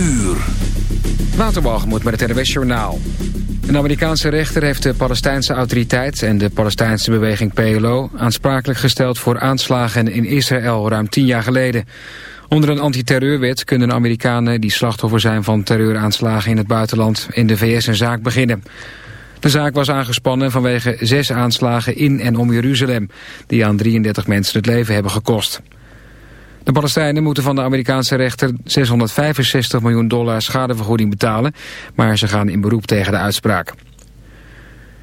uur. Waterbalgemoed met het RWS Journaal. Een Amerikaanse rechter heeft de Palestijnse autoriteit en de Palestijnse beweging PLO aansprakelijk gesteld voor aanslagen in Israël ruim tien jaar geleden. Onder een antiterreurwet kunnen Amerikanen die slachtoffer zijn van terreuraanslagen in het buitenland in de VS een zaak beginnen. De zaak was aangespannen vanwege zes aanslagen in en om Jeruzalem, die aan 33 mensen het leven hebben gekost. De Palestijnen moeten van de Amerikaanse rechter 665 miljoen dollar schadevergoeding betalen, maar ze gaan in beroep tegen de uitspraak.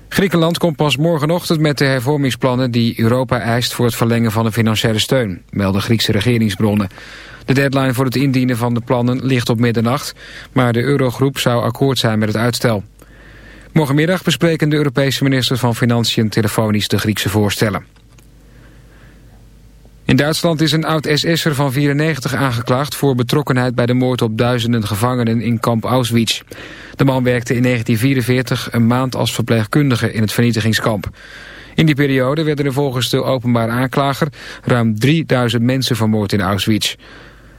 Griekenland komt pas morgenochtend met de hervormingsplannen die Europa eist voor het verlengen van de financiële steun, melden Griekse regeringsbronnen. De deadline voor het indienen van de plannen ligt op middernacht, maar de Eurogroep zou akkoord zijn met het uitstel. Morgenmiddag bespreken de Europese ministers van Financiën telefonisch de Griekse voorstellen. In Duitsland is een oud-SS'er van 94 aangeklaagd voor betrokkenheid bij de moord op duizenden gevangenen in kamp Auschwitz. De man werkte in 1944 een maand als verpleegkundige in het vernietigingskamp. In die periode werden er volgens de openbaar aanklager ruim 3000 mensen vermoord in Auschwitz.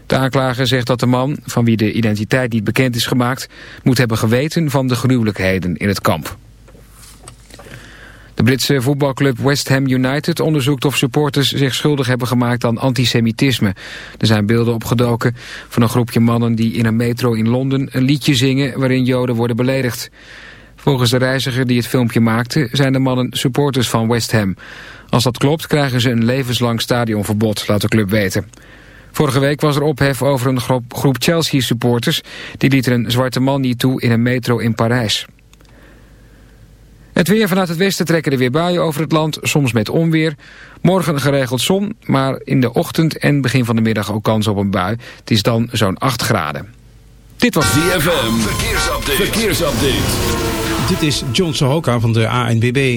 De aanklager zegt dat de man, van wie de identiteit niet bekend is gemaakt, moet hebben geweten van de gruwelijkheden in het kamp. De Britse voetbalclub West Ham United onderzoekt of supporters zich schuldig hebben gemaakt aan antisemitisme. Er zijn beelden opgedoken van een groepje mannen die in een metro in Londen een liedje zingen waarin joden worden beledigd. Volgens de reiziger die het filmpje maakte zijn de mannen supporters van West Ham. Als dat klopt krijgen ze een levenslang stadionverbod, laat de club weten. Vorige week was er ophef over een groep Chelsea-supporters. Die lieten een zwarte man niet toe in een metro in Parijs. Het weer vanuit het westen trekken er weer buien over het land, soms met onweer. Morgen geregeld zon, maar in de ochtend en begin van de middag ook kans op een bui. Het is dan zo'n 8 graden. Dit was DFM. Verkeersupdate. Verkeersupdate. Dit is John Sohoka van de ANWB.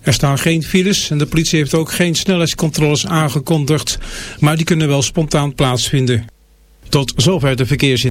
Er staan geen files en de politie heeft ook geen snelheidscontroles aangekondigd, maar die kunnen wel spontaan plaatsvinden. Tot zover de verkeersin.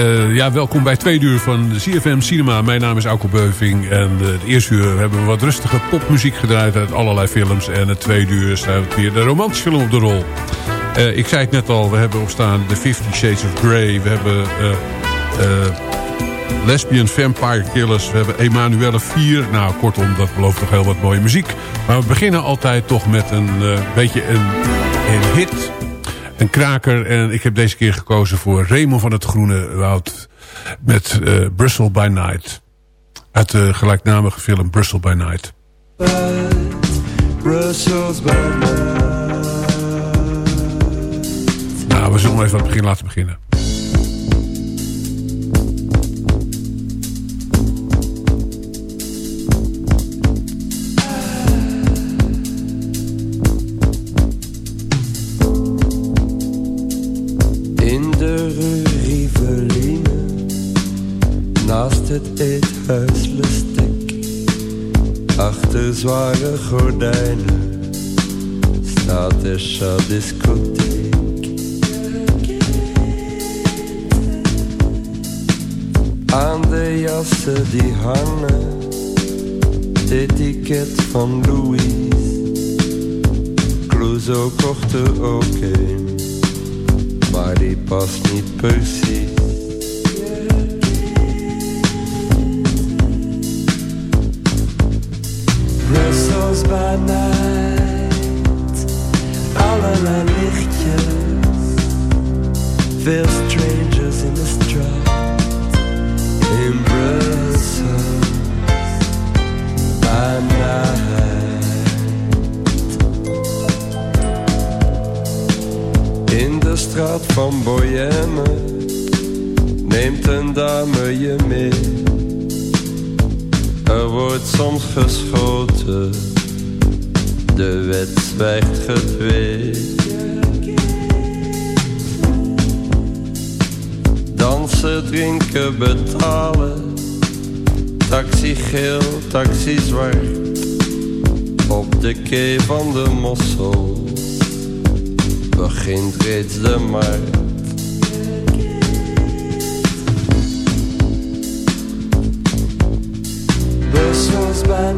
Uh, ja, welkom bij twee uur van CFM Cinema. Mijn naam is Auke Beuving. En uh, het eerste uur hebben we wat rustige popmuziek gedraaid uit allerlei films. En het tweede uur staat weer de romantische film op de rol. Uh, ik zei het net al, we hebben opstaan The Fifty Shades of Grey. We hebben Lesbian Vampire Killers. We hebben Emanuelle 4. Nou, kortom, dat belooft toch heel wat mooie muziek. Maar we beginnen altijd toch met een beetje een, een hit een kraker. En ik heb deze keer gekozen voor Raymond van het Groene Woud. Met uh, Brussel by Night. Uit de gelijknamige film Brussel by Night. Brussels by night. Nou, we zullen even aan het begin laten beginnen. Naast het eethuis. Achter zware gordijnen staat de discotheek. Aan de jassen die hangen, het etiket van Louis. Clouseau kocht er ook een, die past niet precies. Brussels by night. Allerlei lichtjes. Veel strangers in the straat. Van Boyenne. Neemt een dame je mee. Er wordt soms geschoten, de wet zwijgt gedwee. Dansen, drinken, betalen, Taxi geel, taxi zwart. Op de kee van de Mossel begint reeds de markt. Brussels bij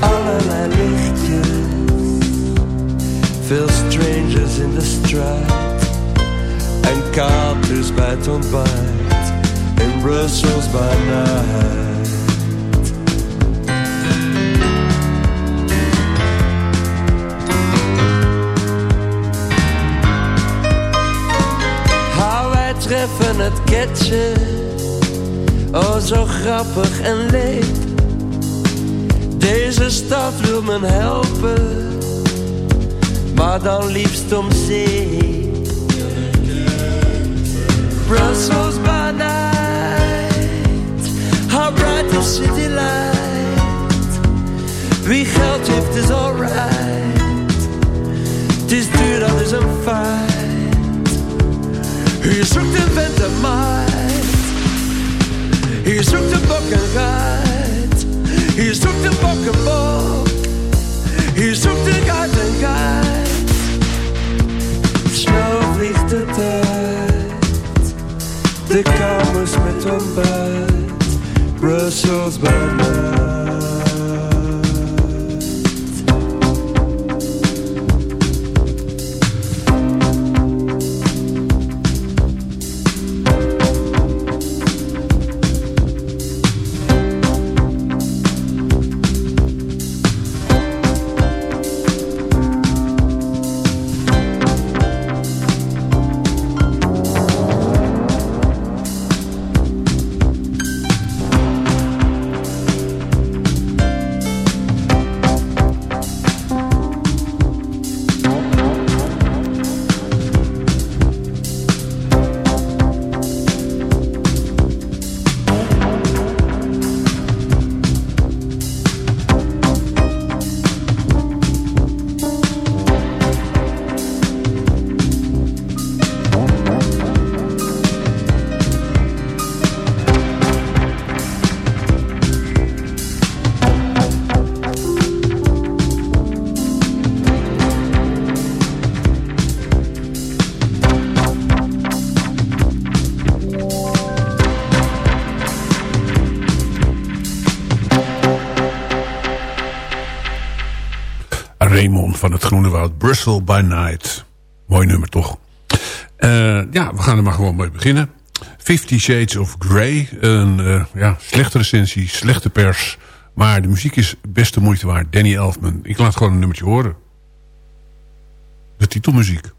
allerlei lichtjes. Veel strangers in de straat en katers bij het ontbijt. In Brussels by night. Treffen het ketje, oh zo grappig en leed. Deze stad wil me helpen, maar dan liefst om zee. Brussels by night, how bright the city light. Wie geld heeft is alright, het is duur dat is een feit. Hier zoekt een vent een maat, hier zoekt een bok een geit. Hier zoekt een bok een bok, hier zoekt een geit een geit. Snel vliegt de tijd, de kamers met ontbijt, Brussels by night. Van het Groene Woud. Brussel by Night. Mooi nummer toch? Eh, ja, we gaan er maar gewoon mee beginnen. Fifty Shades of Grey. Een uh, ja, slechte recensie, slechte pers. Maar de muziek is best de moeite waard. Danny Elfman. Ik laat gewoon een nummertje horen. De titelmuziek.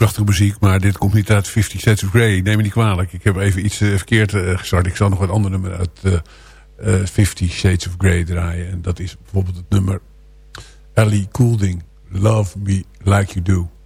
Prachtige muziek, maar dit komt niet uit 50 Shades of Grey. Neem me niet kwalijk. Ik heb even iets uh, verkeerd uh, gestart. Ik zal nog wat andere nummer uit uh, 50 Shades of Grey draaien. En dat is bijvoorbeeld het nummer Ellie Goulding. Love Me Like You Do.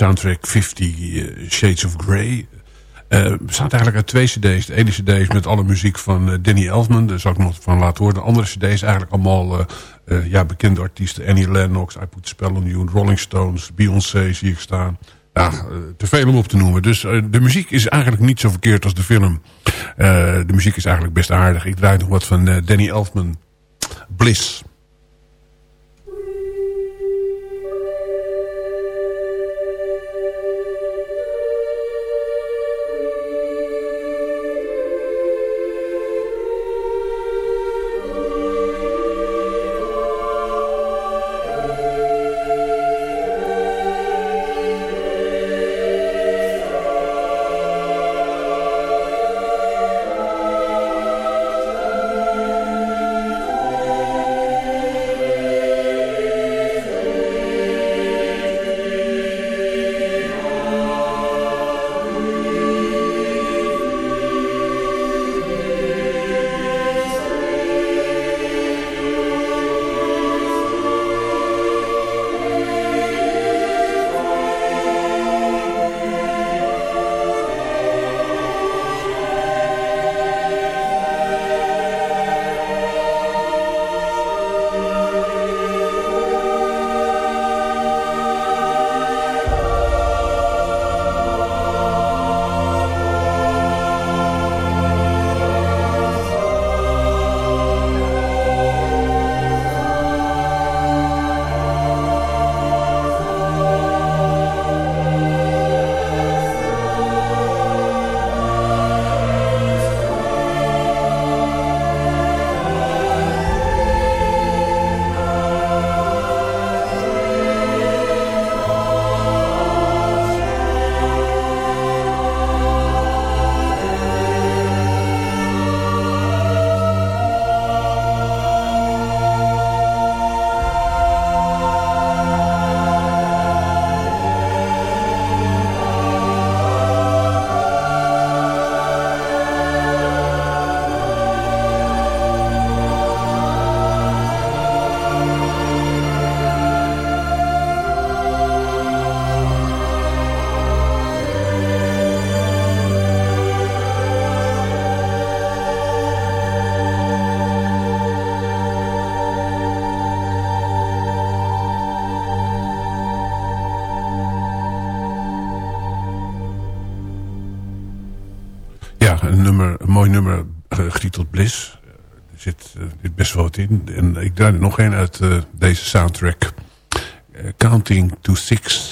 Soundtrack 50 uh, Shades of Grey. Uh, bestaat eigenlijk uit twee cd's. De ene cd is met alle muziek van uh, Danny Elfman. Daar zal ik nog van laten horen. De andere cd is eigenlijk allemaal ja, bekende artiesten. Annie Lennox, I Put Spell on You, Rolling Stones, Beyoncé zie ik staan. Ja, te veel om op te noemen. Dus de muziek is eigenlijk niet zo verkeerd als de film. de muziek is eigenlijk best aardig. Ik draai nog wat van Danny Elfman. Bliss. Nummer getiteld Bliss. er zit, best wel wat in. En ik draai er nog een uit deze soundtrack. Counting to Six.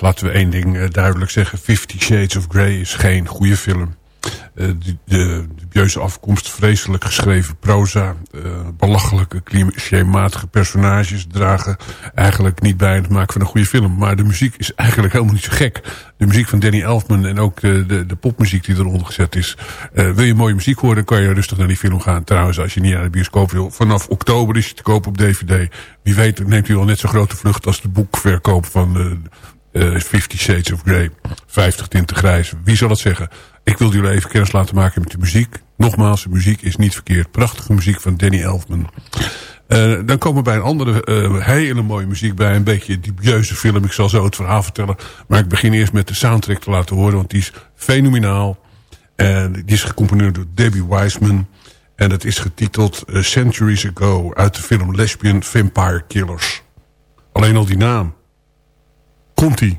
Laten we één ding eh, duidelijk zeggen. Fifty Shades of Grey is geen goede film. Uh, de, dubieuze afkomst, vreselijk geschreven proza... Uh, belachelijke, clichématige personages... dragen eigenlijk niet bij het maken van een goede film. Maar de muziek is eigenlijk helemaal niet zo gek. De muziek van Danny Elfman en ook de, de, de popmuziek die eronder gezet is. Wil je mooie muziek horen, kan je rustig naar die film gaan. Trouwens, als je niet naar de bioscoop wil... vanaf oktober is je te koop op DVD. Wie weet neemt u al net zo grote vlucht als de boekverkoop van uh, Fifty Shades of Grey. 50 tinten grijs. Wie zal het zeggen? Ik wil jullie even kennis laten maken met de muziek. Nogmaals, de muziek is niet verkeerd. Prachtige muziek van Danny Elfman. Uh, dan komen we bij een andere uh, hele mooie muziek bij. Een beetje dubieuze film. Ik zal zo het verhaal vertellen. Maar ik begin eerst met de soundtrack te laten horen. Want die is fenomenaal. En die is gecomponeerd door Debbie Wiseman. En het is getiteld Centuries Ago. Uit de film Lesbian Vampire Killers. Alleen al die naam. Komt-ie.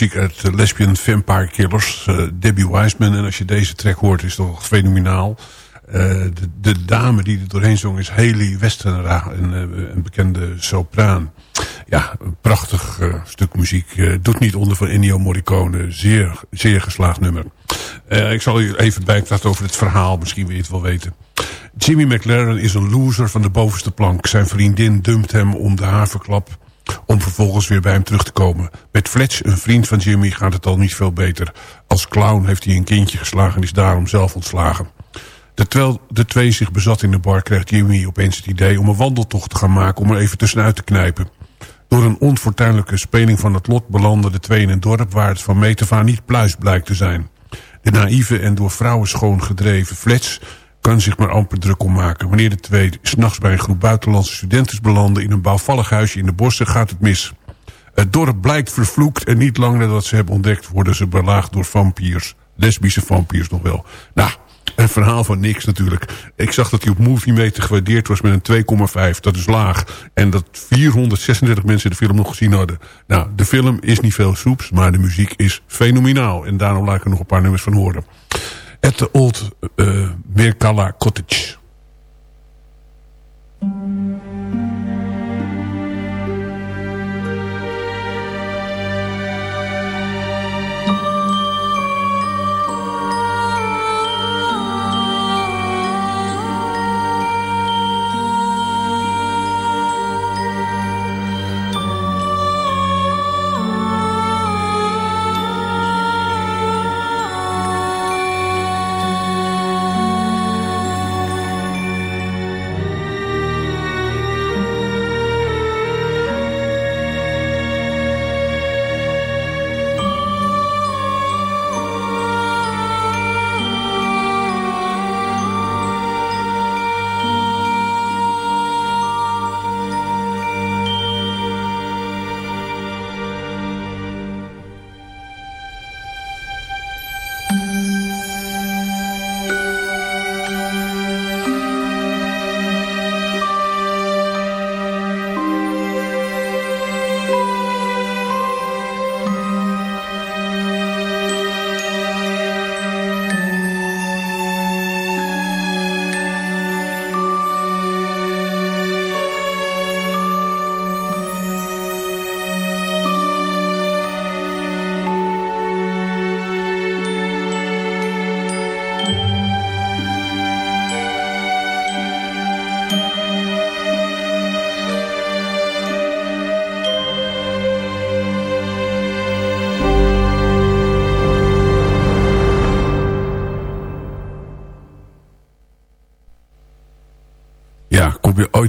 Muziek uit Lesbian Vampire Killers. Debbie Wiseman. En als je deze track hoort is toch fenomenaal. de, de, dame die er doorheen zong is Haley Westenra. Een, een bekende sopraan. Ja, prachtig stuk muziek. doet niet onder van Ennio Morricone. Zeer, zeer geslaagd nummer. ik zal u even bijpraten over het verhaal. Misschien wil je het wel weten. Jimmy McLaren is een loser van de bovenste plank. Zijn vriendin dumpt hem om de haverklap om vervolgens weer bij hem terug te komen. Met Fletch, een vriend van Jimmy, gaat het al niet veel beter. Als clown heeft hij een kindje geslagen en is daarom zelf ontslagen. Terwijl de twee zich bezat in de bar krijgt Jimmy opeens het idee om een wandeltocht te gaan maken om er even tussenuit te knijpen. Door een onfortuinlijke speling van het lot belanden de twee in een dorp waar het van metafaan niet pluis blijkt te zijn. De naïeve en door vrouwen schoon gedreven Fletch kan zich maar amper druk om maken. Wanneer de twee s'nachts bij een groep buitenlandse studenten belanden... in een bouwvallig huisje in de bossen, gaat het mis. Het dorp blijkt vervloekt en niet lang nadat ze hebben ontdekt... worden ze belaagd door vampiers. Lesbische vampiers nog wel. Nou, een verhaal van niks natuurlijk. Ik zag dat hij op Movie Meter gewaardeerd was met een 2,5. Dat is laag. En dat 436 mensen de film nog gezien hadden. Nou, de film is niet veel soeps, maar de muziek is fenomenaal. En daarom laat ik er nog een paar nummers van horen. At the Old uh, Mirkala Cottage.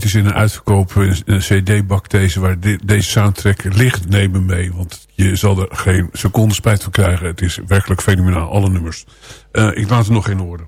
Ooit eens in een uitverkoop een, cd-bak deze... waar deze soundtrack ligt, nemen mee. Want je zal er geen seconde spijt van krijgen. Het is werkelijk fenomenaal, alle nummers. Uh, ik laat er nog in orde.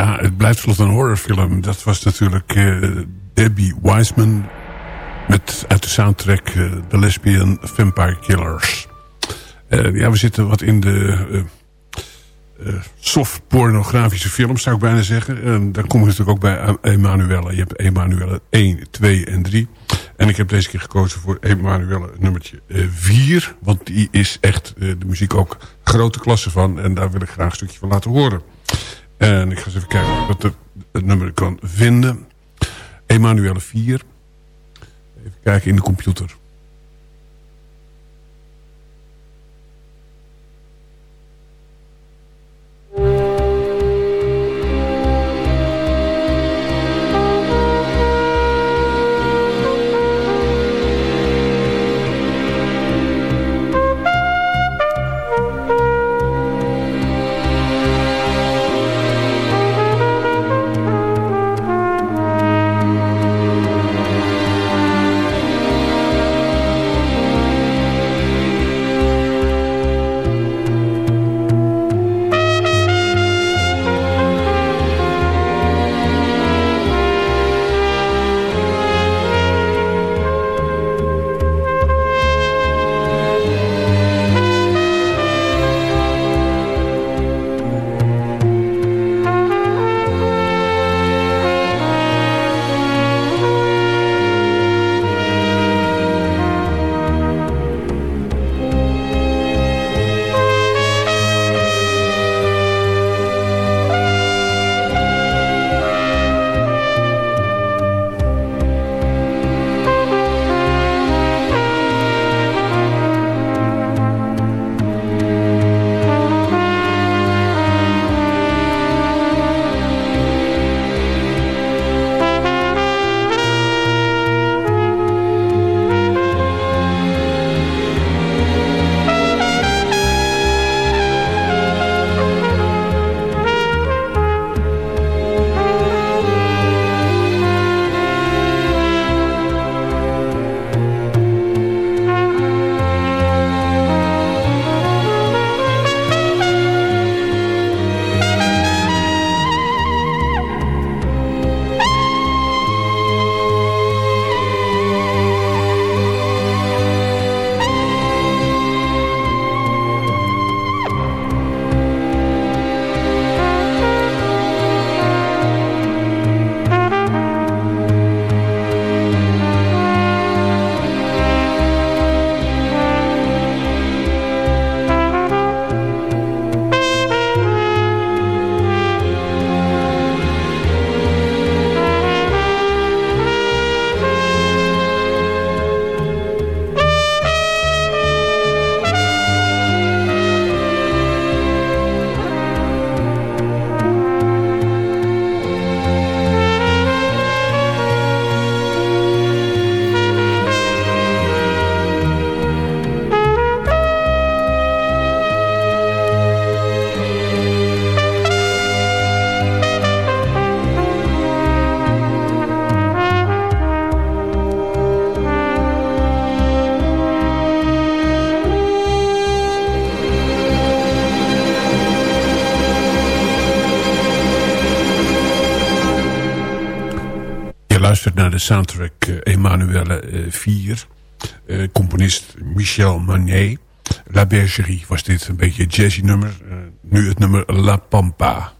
Ja, het blijft vlot een horrorfilm. Dat was natuurlijk uh, Debbie Wiseman met uit de soundtrack uh, The Lesbian Vampire Killers. Uh, ja, we zitten wat in de soft pornografische films, zou ik bijna zeggen. En dan kom je natuurlijk ook bij Emanuelle. Je hebt Emanuelle 1, 2 en 3. En ik heb deze keer gekozen voor Emanuelle nummertje 4. Want die is echt de muziek ook grote klasse van. En daar wil ik graag een stukje van laten horen. En ik ga eens even kijken wat het, het nummer kan vinden. Emanuele 4. Even kijken in de computer. Soundtrack uh, Emanuele 4. Uh, componist Michel Manet. La Bergerie was dit een beetje jazzy nummer. Nu het nummer La Pampa.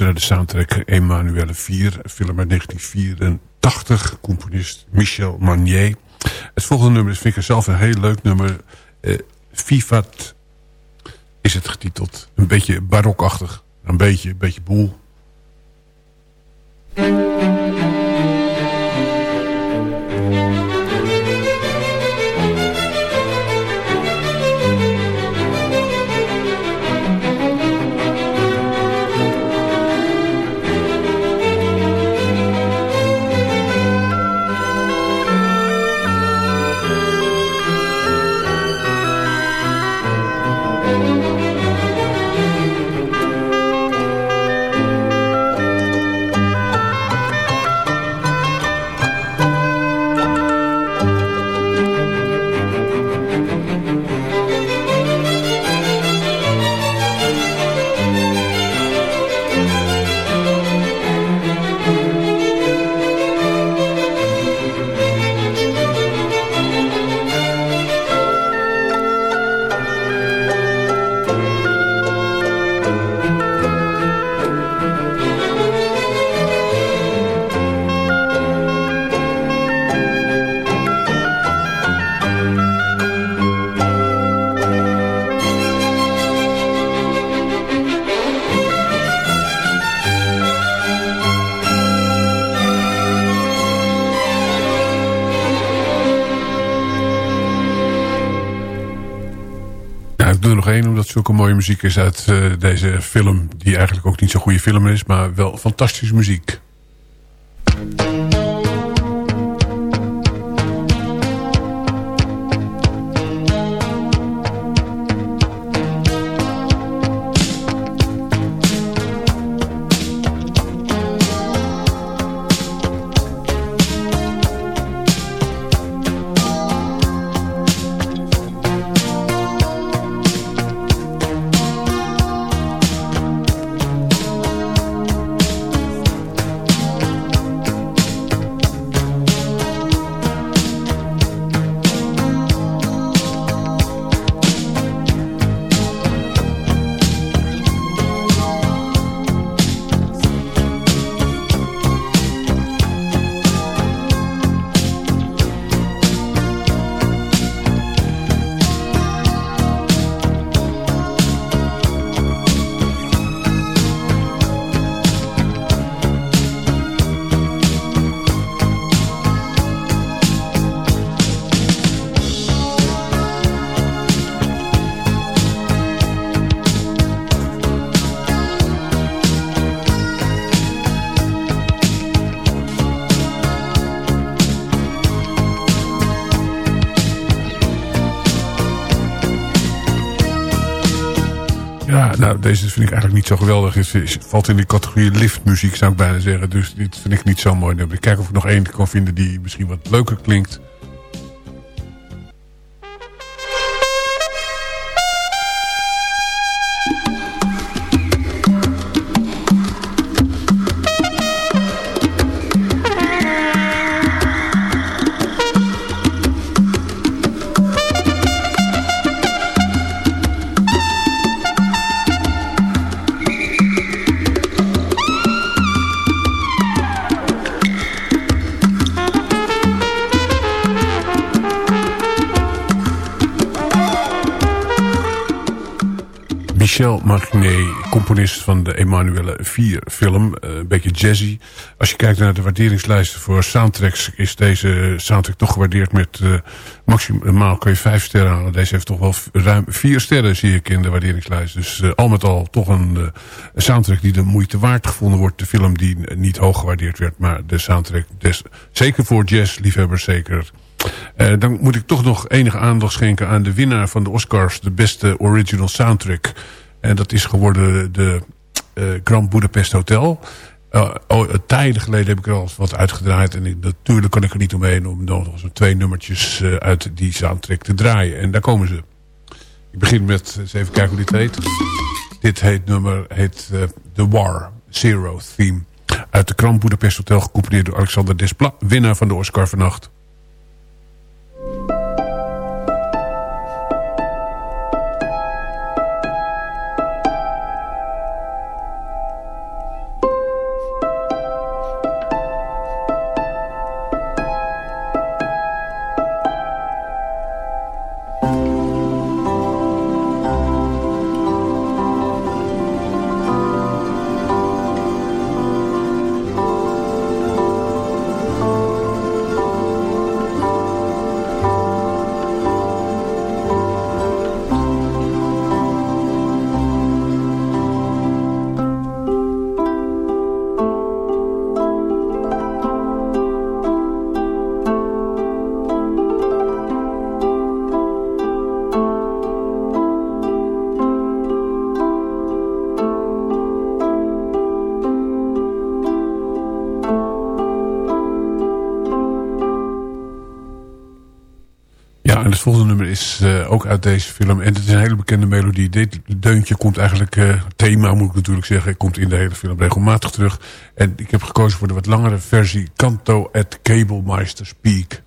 Luistert naar de soundtrack Emanuele 4, film uit 1984, componist Michel Manier. Het volgende nummer vind ik zelf een heel leuk nummer. Uh, Vivat is het getiteld. Een beetje barokachtig. Een beetje, een beetje boel. Muziek is uit uh, deze film... die eigenlijk ook niet zo'n goede film is... maar wel fantastische muziek. Nou, deze vind ik eigenlijk niet zo geweldig. Het valt in die categorie liftmuziek, zou ik bijna zeggen. Dus dit vind ik niet zo mooi. Ik kijk of ik nog één kan vinden die misschien wat leuker klinkt. Michel Martinet, componist van de Emanuele 4 film. Eh, een beetje jazzy. Als je kijkt naar de waarderingslijsten voor soundtracks... is deze soundtrack toch gewaardeerd met uh, maximaal kun je 5 sterren halen. Deze heeft toch wel ruim 4 sterren zie ik in de waarderingslijst. Dus uh, al met al toch een, een, soundtrack die de moeite waard gevonden wordt. De film die niet hoog gewaardeerd werd. Maar de soundtrack des, zeker voor jazzliefhebbers zeker... dan moet ik toch nog enige aandacht schenken aan de winnaar van de Oscars. De beste original soundtrack. En dat is geworden de uh, Grand Budapest Hotel. Uh, oh, tijden geleden heb ik er al wat uitgedraaid. En natuurlijk kan ik er niet omheen om nog eens twee nummertjes uit die soundtrack te draaien. En daar komen ze. Ik begin met, eens even kijken hoe dit heet. Dit heet nummer heet The War Zero Theme. Uit de Grand Budapest Hotel gecouponeerd door Alexander Desplat. Winnaar van de Oscar vannacht. En het volgende nummer is uh, ook uit deze film. En het is een hele bekende melodie. Dit deuntje komt eigenlijk, uh, thema moet ik natuurlijk zeggen, komt in de hele film regelmatig terug. En ik heb gekozen voor de wat langere versie, Canto at Cablemeister's Peak.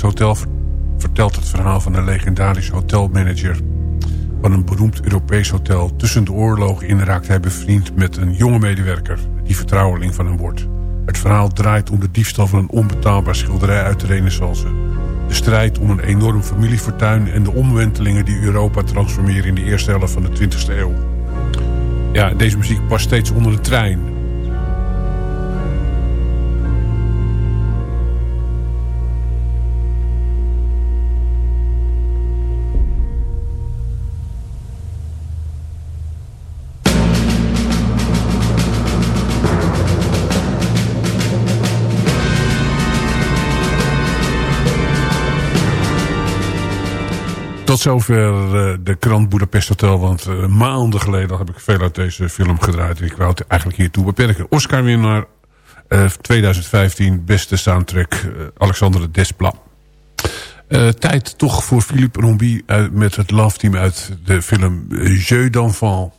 Hotel vertelt het verhaal van een legendarische hotelmanager van een beroemd Europees hotel. Tussen de oorlogen in raakt hij bevriend met een jonge medewerker die vertrouweling van hem wordt. Het verhaal draait om de diefstal van een onbetaalbaar schilderij uit de renaissance. De strijd om een enorm familiefortuin en de omwentelingen die Europa transformeren in de eerste helft van de 20e eeuw. Ja, deze muziek past steeds onder de trein. Tot zover uh, de krant Budapest Hotel. Want uh, maanden geleden heb ik veel uit deze film gedraaid. En ik wou het eigenlijk hiertoe beperken. Oscar winnaar uh, 2015. Beste soundtrack Alexander Desplat. tijd toch voor Philippe Rombi met het Love Team uit de film Jeu d'enfant.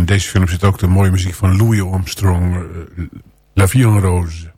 In deze film zit ook de mooie muziek van Louis Armstrong. Uh, La Vie en Rose.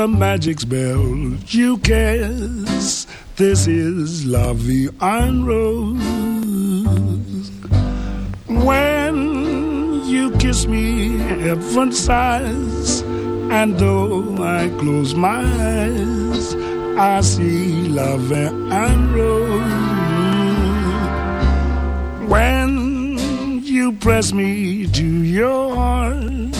The magic spell you cast. This is Vie en Rose. When you kiss me, heaven sighs, and though I close my eyes, I see La and Rose. When you press me to your heart,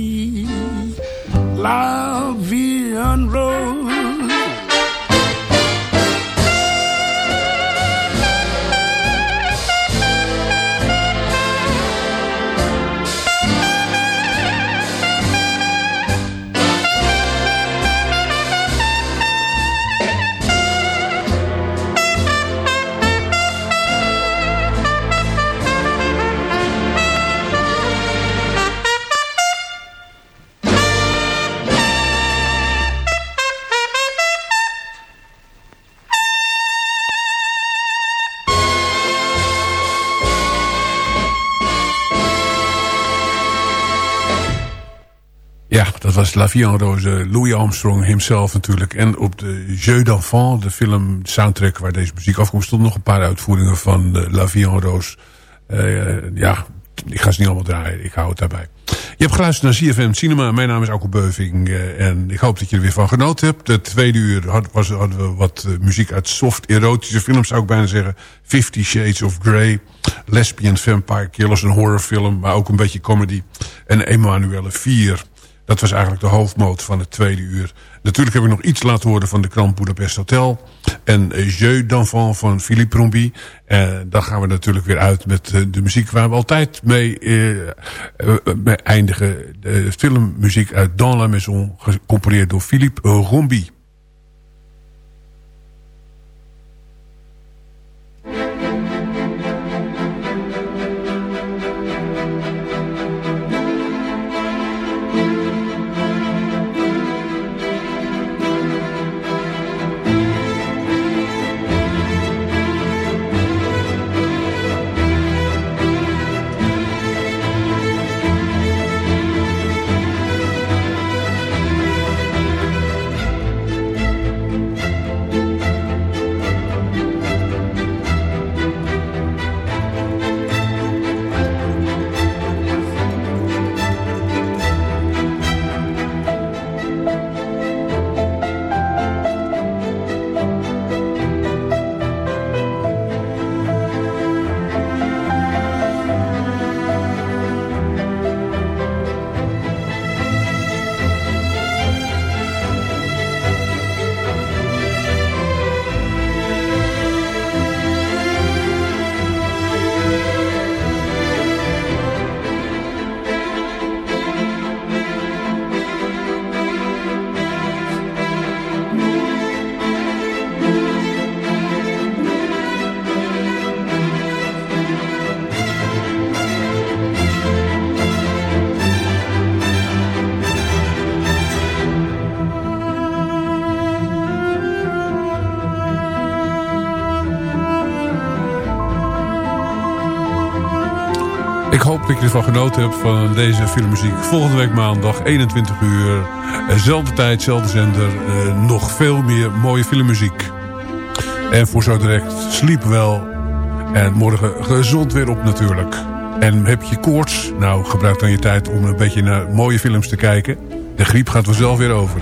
la vie. La Vie en Rose, Louis Armstrong himself natuurlijk. En op de Jeu d'Enfant, de film soundtrack waar deze muziek afkomt... stond nog een paar uitvoeringen van uh, La Vie en Rose. Uh, ja, ik ga ze niet allemaal draaien, ik hou het daarbij. Je hebt geluisterd naar CFM Cinema. Mijn naam is Alko Beuving uh, en ik hoop dat je er weer van genoten hebt. De tweede uur had, was, hadden we wat muziek uit soft erotische films, zou ik bijna zeggen. Fifty Shades of Grey, Lesbian Vampire Killers, een horrorfilm, maar ook een beetje comedy. En Emanuelle 4. Dat was eigenlijk de hoofdmoot van het tweede uur. Natuurlijk heb ik nog iets laten horen van de krant Budapest Hotel. En eh, Jeu d'enfant van Philippe Rombi. En eh, dan gaan we natuurlijk weer uit met eh, de muziek waar we altijd mee, mee eindigen. De filmmuziek uit Dans la Maison, gecomponeerd door Philippe Rombi. Ervan genoten hebt van deze filmmuziek. Volgende week maandag, 21 uur. Zelfde tijd, zelfde zender. Uh, nog veel meer mooie filmmuziek. En voor zo direct, sliep wel. En morgen gezond weer op natuurlijk. En heb je koorts? Nou, gebruik dan je tijd om een beetje naar mooie films te kijken. De griep gaat vanzelf weer over.